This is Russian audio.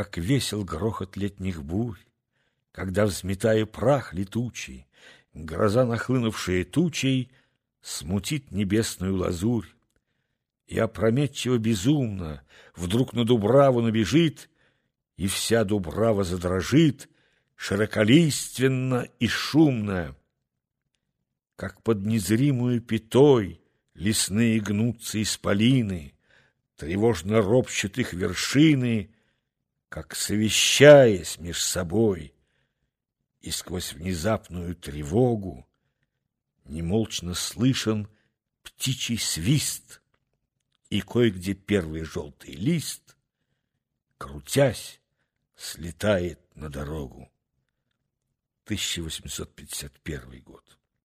как весел грохот летних бурь, когда, взметая прах летучий, гроза, нахлынувшая тучей, смутит небесную лазурь, и опрометчиво безумно вдруг на Дубраву набежит, и вся Дубрава задрожит, широколиственно и шумно, как под незримую пятой лесные гнутся исполины, тревожно ропщут их вершины, как совещаясь меж собой, и сквозь внезапную тревогу немолчно слышен птичий свист, и кое-где первый желтый лист, крутясь, слетает на дорогу. 1851 год.